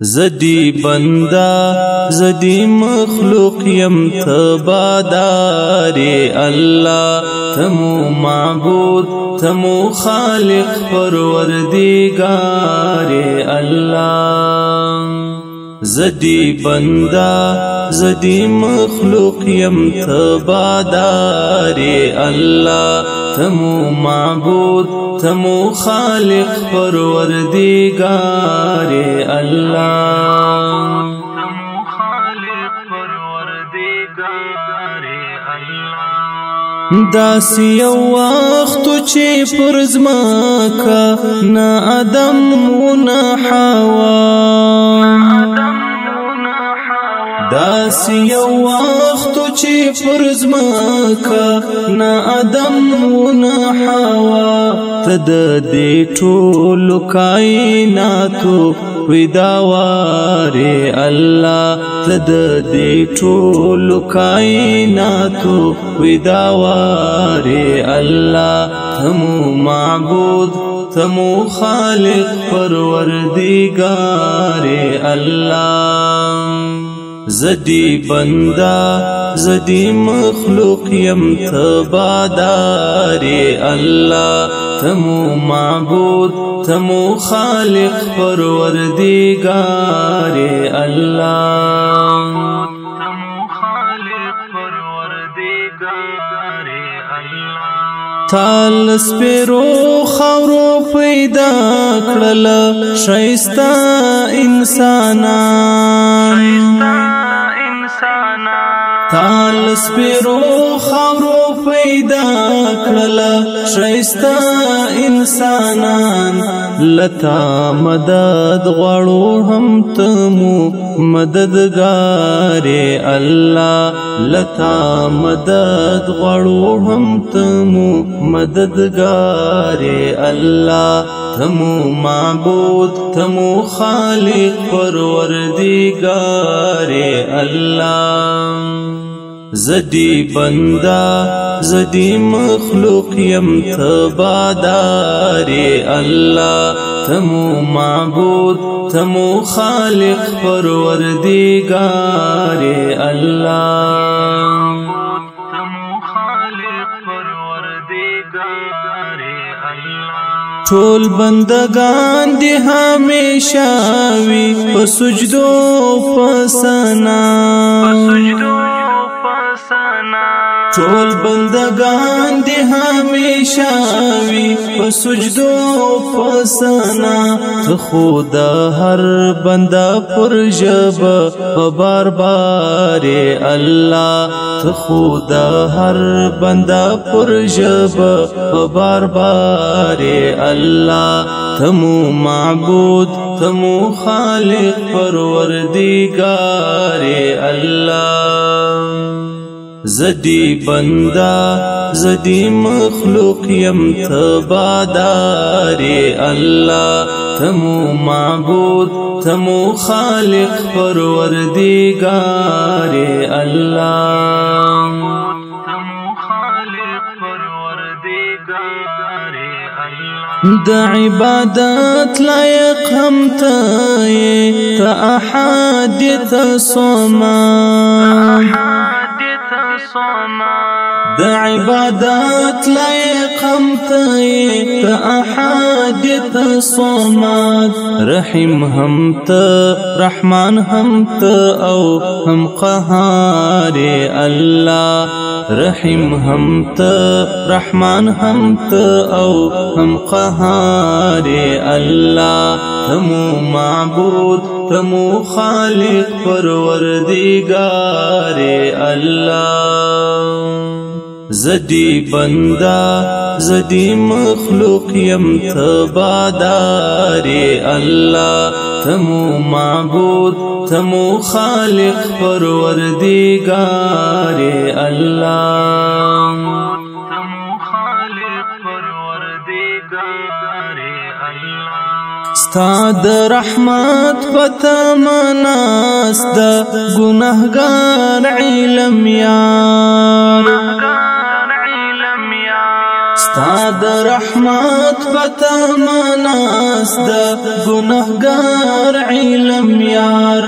زدی بندا زدی مخلوق یم تباداری الله تمو معبود تمو خالق پروردگار الله زدی بندا زدی مخلوق یم تباداری الله تمو معبود تمو خالق پروردگار الله تمو خالق پروردگار الله داس یو وخت چې پر زما کا نه ادم نه حوا داس یو وخت چې فرض مکا نا ادم نا حوا تد دې ټول کائناتو ودا واره الله تد دې ټول کائناتو ودا واره الله تمو معبود تمو خالق پروردگار الله زدی بندا زدی مخلوق یم تباداری الله تمو معبود تمو خالق پروردگار الله تال سپیرو خورو پیدا کړل شایستا انسانان شایستا انسانان تال سپیرو خاورو پیدا کړل شایستا انسانان لتا مدد غواړو هم تمو مددگار الله لتا مدد غواړو هم تمو مددگار الله تمو معبود تمو خالق پروردگار الله زدی بندا زدی مخلوق یم تبادار الله تمو معبود تمو خالق پروردگار الله ټول بندگان دی همیشه وي په سجدو په سنا ټول بندگان دې هميشه وي په سجدو فسنا خدا هر بندا پر جب په بار بار الله خدا هر بندا پر جب په بار بار الله تمو معبود تمو خالق پروردگار الله زدی بندا زدی مخلوق یم تبادار الله تمو معبود تمو خالق پروردگار الله د عبادت لایق هم ته ته احد ته سوما دا عبادات لایق هم تا احاد تا صومات رحم رحیم هم ته رحمان هم ته او هم قهار الله رحم هم ته رحمان هم ته او هم قهار الله تمو معبود تمو خالق پروردگار الله زدی بندا زدی مخلوق یم تبادار الله تمو معبود تمو خالق پروردگار الله ستاد رحمت پتا مناست گناهگار علم یار ستا رحمت پتا مناس د گنہگار علم یار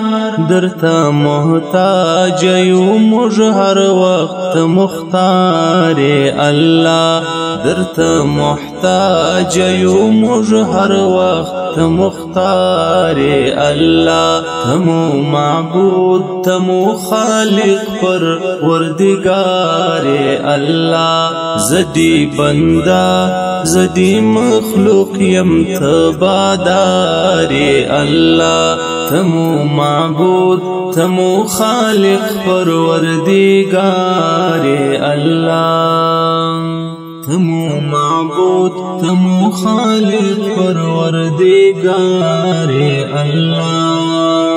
درتا محتاج یو مج هر وقت مختار الله درتا محتاج یو مج هر وقت مختار اللہ تمو معبود تمو خالق پر وردگار اللہ زدی بند جدا زدی مخلوق یم تبادار الله تمو معبود تمو خالق پروردگار الله تمو معبود تمو خالق پروردگار الله